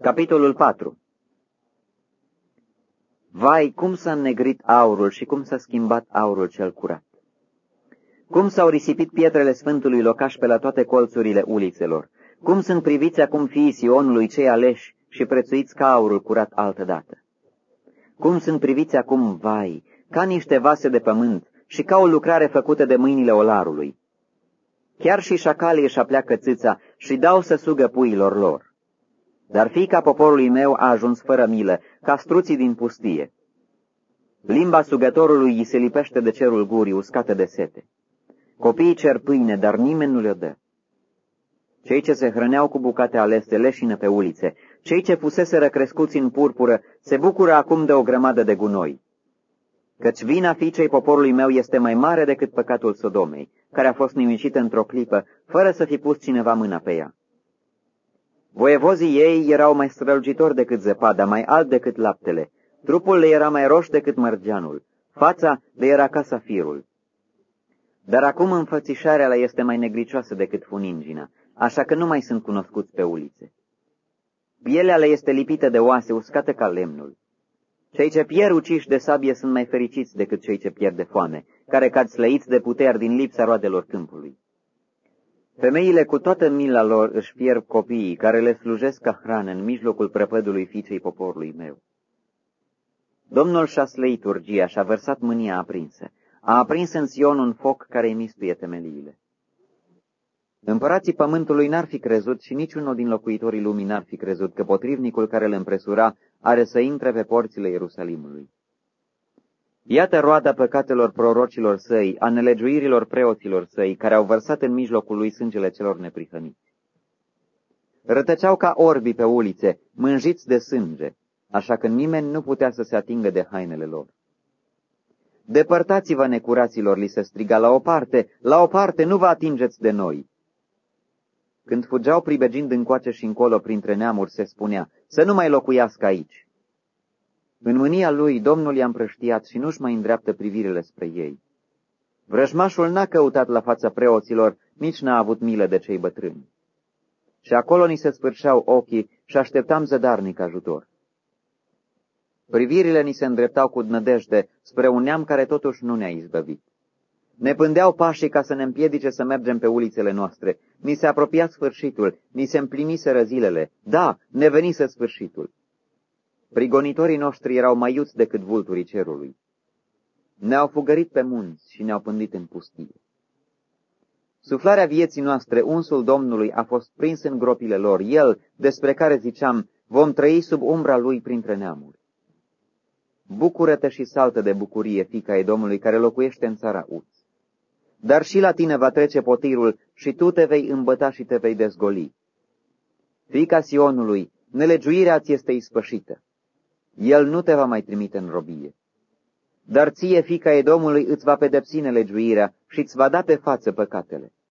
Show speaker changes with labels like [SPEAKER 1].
[SPEAKER 1] Capitolul 4 Vai, cum s-a negrit aurul și cum s-a schimbat aurul cel curat! Cum s-au risipit pietrele Sfântului locaș pe la toate colțurile ulițelor! Cum sunt priviți acum fiii Sionului cei aleși și prețuiți ca aurul curat altădată! Cum sunt priviți acum, vai, ca niște vase de pământ și ca o lucrare făcută de mâinile olarului! Chiar și șacalii își apleacă țâța și dau să sugă puilor lor. Dar fiica poporului meu a ajuns fără milă, ca struții din pustie. Limba sugătorului îi se lipește de cerul gurii, uscată de sete. Copiii cer pâine, dar nimeni nu le dă. Cei ce se hrăneau cu bucate alese leșină pe ulițe, cei ce fuseseră crescuți în purpură, se bucură acum de o grămadă de gunoi. Căci vina fiicei poporului meu este mai mare decât păcatul Sodomei, care a fost nimicită într-o clipă, fără să fi pus cineva mâna pe ea. Voievozii ei erau mai strălucitori decât zăpada, mai alt decât laptele. Trupul le era mai roș decât mărgeanul. Fața le era ca safirul. Dar acum înfățișarea la este mai negricioasă decât funingina, așa că nu mai sunt cunoscuți pe ulițe. Pielea le este lipită de oase, uscată ca lemnul. Cei ce pierd uciși de sabie sunt mai fericiți decât cei ce pierd de foame, care cad slăiți de puteri din lipsa roadelor câmpului. Femeile cu toată mila lor își pierd copiii care le slujesc ca hrană în mijlocul prăpădului fiicei poporului meu. Domnul și-a slăit urgia și-a vărsat mânia aprinsă. A aprins în Sion un foc care îi mistuie temeliile. Împărații pământului n-ar fi crezut și niciunul din locuitorii lumii n-ar fi crezut că potrivnicul care îl împresura are să intre pe porțile Ierusalimului. Iată roada păcatelor prorocilor săi, a nelegiuirilor preoților săi, care au vărsat în mijlocul lui sângele celor neprihăniți. Rătăceau ca orbi pe ulițe, mânjiți de sânge, așa că nimeni nu putea să se atingă de hainele lor. Depărtați-vă necuraților, li se striga la o parte, la o parte nu vă atingeți de noi. Când fugeau pribegind încoace și încolo printre neamuri, se spunea, să nu mai locuiască aici. În mânia lui, Domnul i-a împrăștiat și nu-și mai îndreaptă privirile spre ei. Vrăjmașul n-a căutat la fața preoților, nici n-a avut milă de cei bătrâni. Și acolo ni se sfârșeau ochii și așteptam zădarnic ajutor. Privirile ni se îndreptau cu nădejde spre un neam care totuși nu ne-a izbăvit. Ne pândeau pașii ca să ne împiedice să mergem pe ulițele noastre. Ni se apropia sfârșitul, ni se împliniseră zilele. Da, ne venise sfârșitul. Prigonitorii noștri erau mai iuți decât vulturii cerului. Ne-au fugărit pe munți și ne-au pândit în pustie. Suflarea vieții noastre, unsul Domnului, a fost prins în gropile lor, el, despre care ziceam, vom trăi sub umbra lui printre neamuri. Bucură-te și saltă de bucurie, fica e Domnului, care locuiește în țara Uț. Dar și la tine va trece potirul și tu te vei îmbăta și te vei dezgoli. Fica Sionului, nelegiuirea ți este ispășită. El nu te va mai trimite în robie. Dar ție, fica Edomului, îți va pedepsi nelegiuirea și îți va da pe față păcatele.